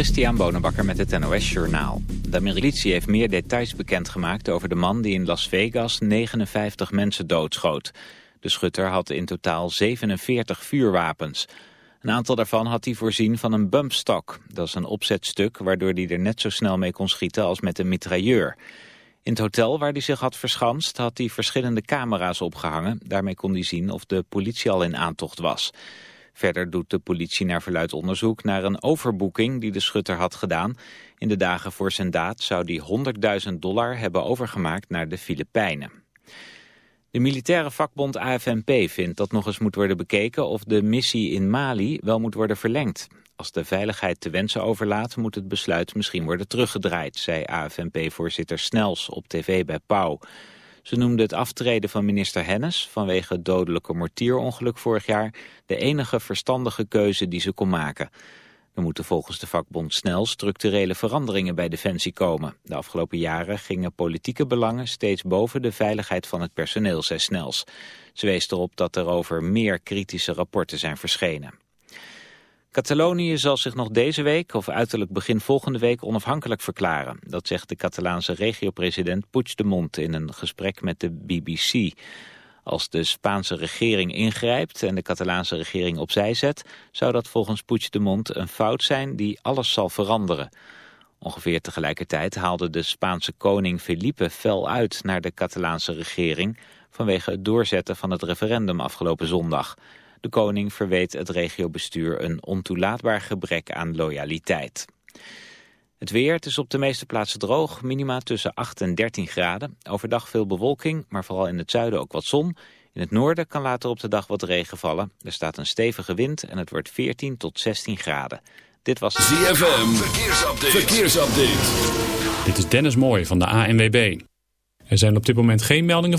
Christian Bonenbakker met het NOS Journaal. De militie heeft meer details bekendgemaakt over de man die in Las Vegas 59 mensen doodschoot. De schutter had in totaal 47 vuurwapens. Een aantal daarvan had hij voorzien van een bumpstock. Dat is een opzetstuk waardoor hij er net zo snel mee kon schieten als met een mitrailleur. In het hotel waar hij zich had verschanst had hij verschillende camera's opgehangen. Daarmee kon hij zien of de politie al in aantocht was. Verder doet de politie naar verluid onderzoek naar een overboeking die de schutter had gedaan. In de dagen voor zijn daad zou hij 100.000 dollar hebben overgemaakt naar de Filipijnen. De militaire vakbond AFNP vindt dat nog eens moet worden bekeken of de missie in Mali wel moet worden verlengd. Als de veiligheid te wensen overlaat, moet het besluit misschien worden teruggedraaid, zei AFNP-voorzitter Snels op tv bij Pauw. Ze noemde het aftreden van minister Hennis vanwege het dodelijke mortierongeluk vorig jaar de enige verstandige keuze die ze kon maken. Er moeten volgens de vakbond snel structurele veranderingen bij Defensie komen. De afgelopen jaren gingen politieke belangen steeds boven de veiligheid van het personeel, zei Snels. Ze wees erop dat er over meer kritische rapporten zijn verschenen. Catalonië zal zich nog deze week of uiterlijk begin volgende week onafhankelijk verklaren. Dat zegt de Catalaanse regio-president Puigdemont in een gesprek met de BBC. Als de Spaanse regering ingrijpt en de Catalaanse regering opzij zet... zou dat volgens Puigdemont een fout zijn die alles zal veranderen. Ongeveer tegelijkertijd haalde de Spaanse koning Felipe fel uit naar de Catalaanse regering... vanwege het doorzetten van het referendum afgelopen zondag... De koning verweet het regiobestuur een ontoelaatbaar gebrek aan loyaliteit. Het weer, het is op de meeste plaatsen droog, minima tussen 8 en 13 graden. Overdag veel bewolking, maar vooral in het zuiden ook wat zon. In het noorden kan later op de dag wat regen vallen. Er staat een stevige wind en het wordt 14 tot 16 graden. Dit was ZFM, verkeersupdate. verkeersupdate. Dit is Dennis Mooij van de ANWB. Er zijn op dit moment geen meldingen...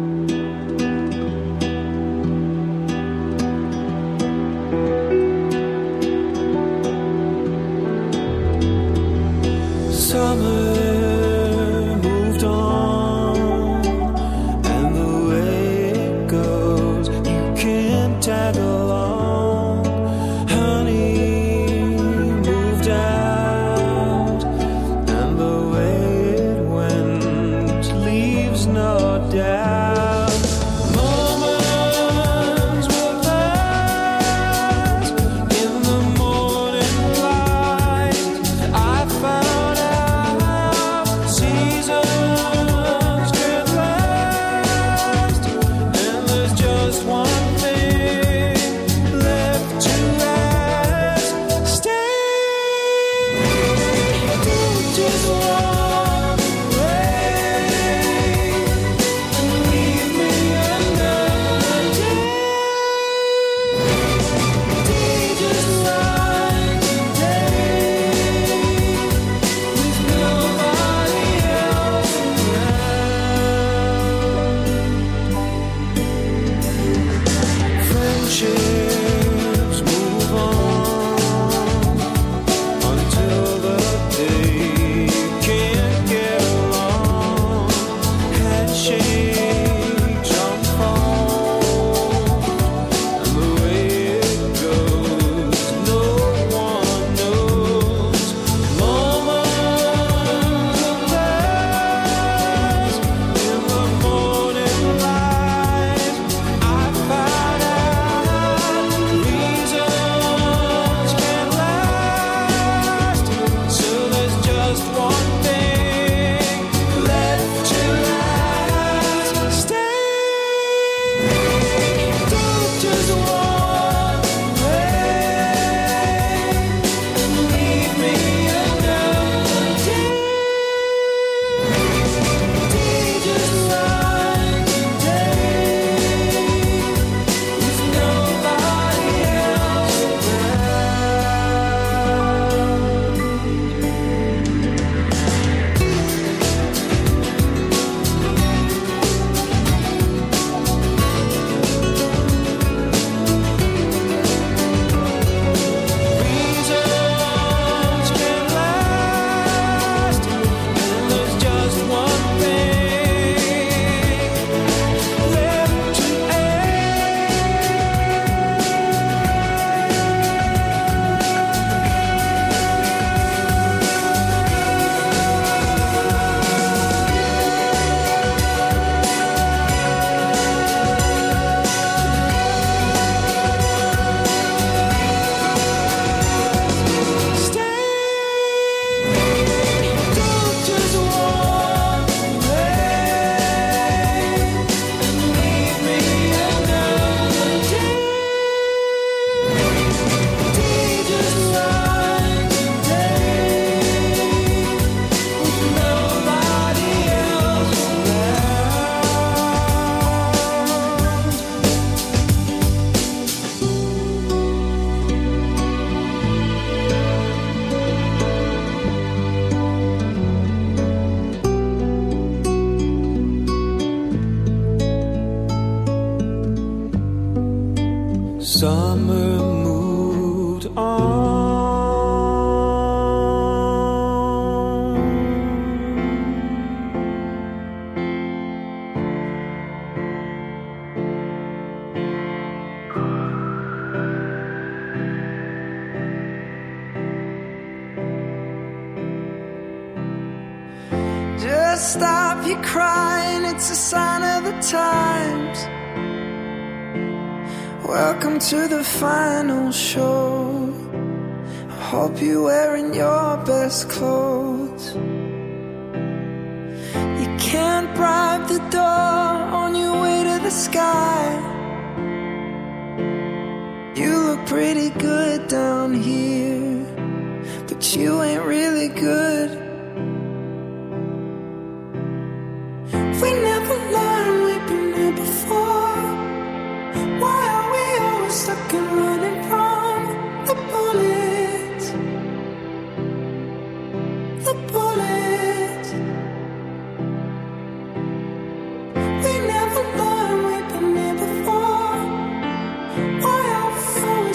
should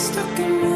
stuck in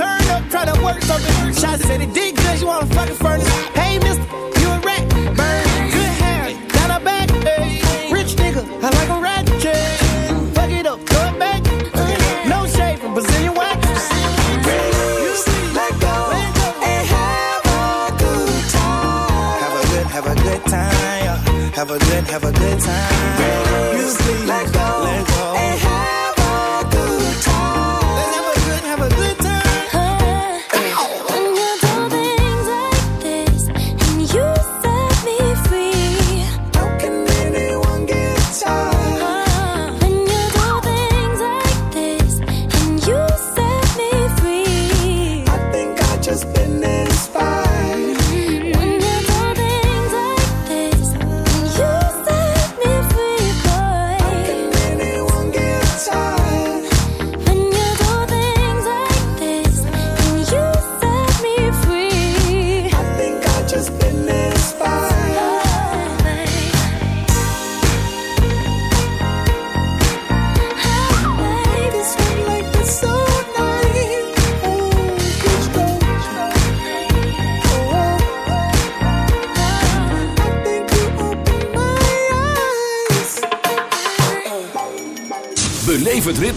Turn up, try to work something. Shots said it did good, you wanna fucking furnace. Hey, mister, you a rat. Burn good hair, got a back. Hey. Rich nigga, I like a rat. Yeah. Fuck it up, throw it back. No shade from Brazilian wax. Have a good, have a good time. Have a good, have a good time.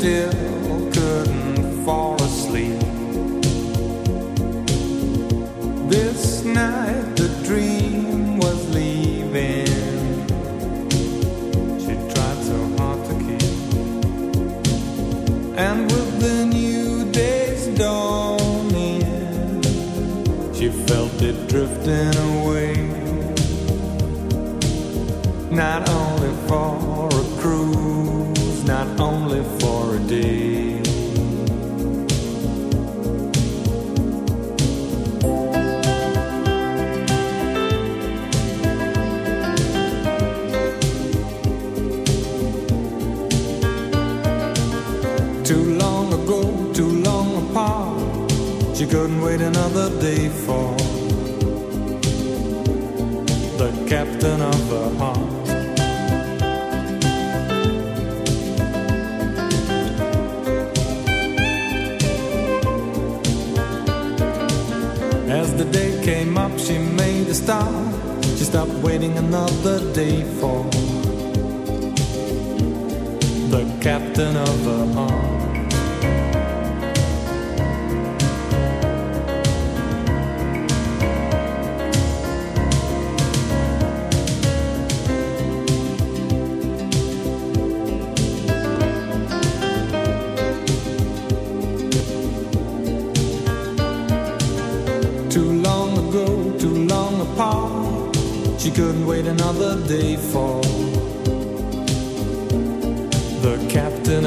still. She couldn't wait another day for the captain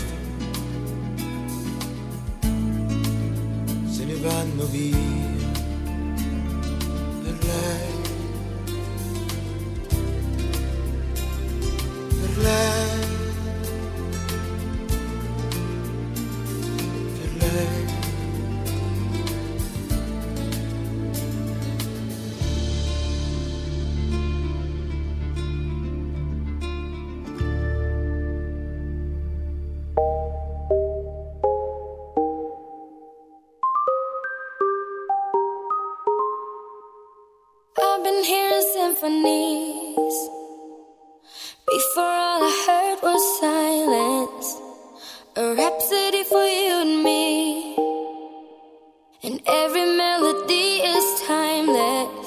Every melody is timeless.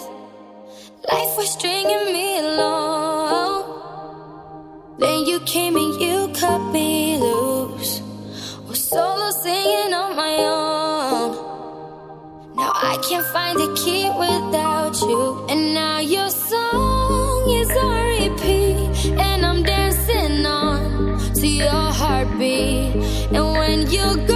Life was stringing me along. Then you came and you cut me loose. Was solo singing on my own. Now I can't find a key without you. And now your song is on repeat. And I'm dancing on to your heartbeat. And when you go.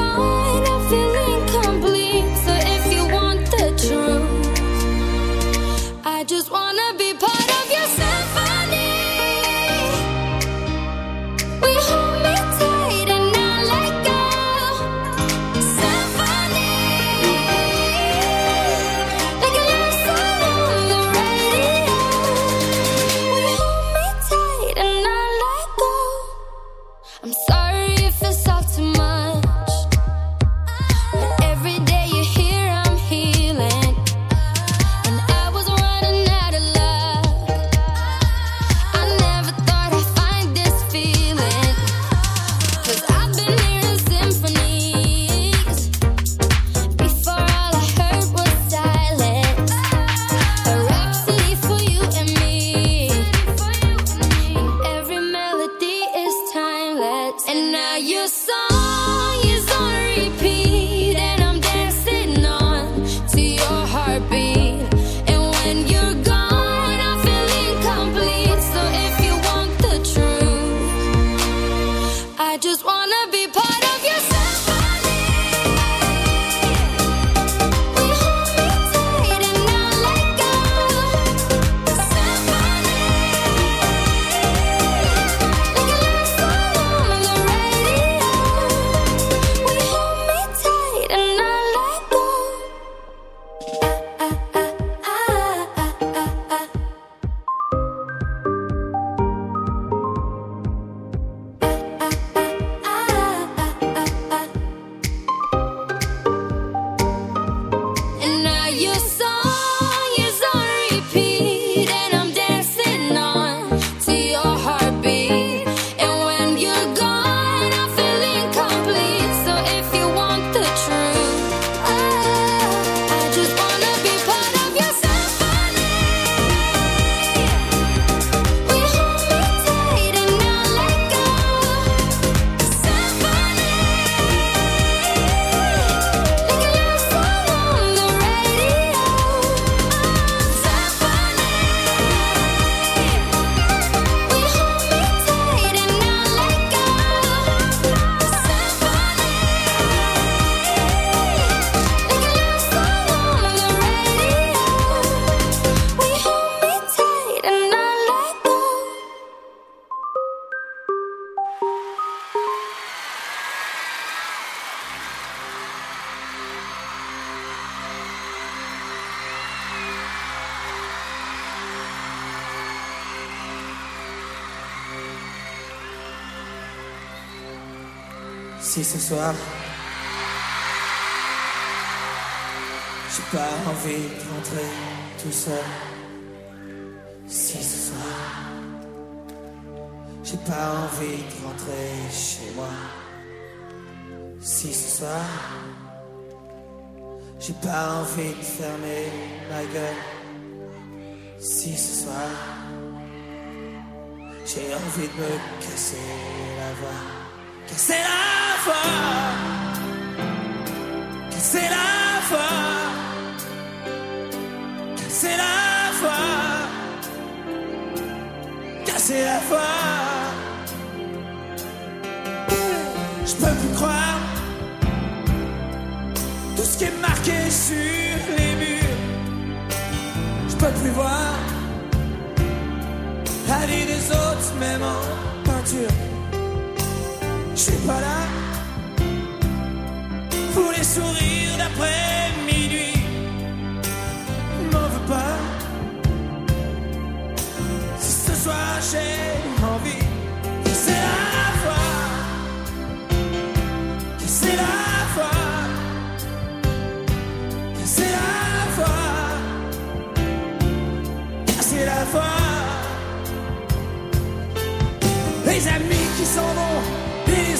t'as envie de fermer la gueule, si ce soir j'ai envie de me casser la voix, casser la voix, casser la voix, casser la voix, casser la voix. sur les murs. Je peux plus voir la vie des autres, même en peinture. Je suis pas là pour les sourires d'après minuit. M'en veux pas si ce soir j'ai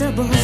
irresistible.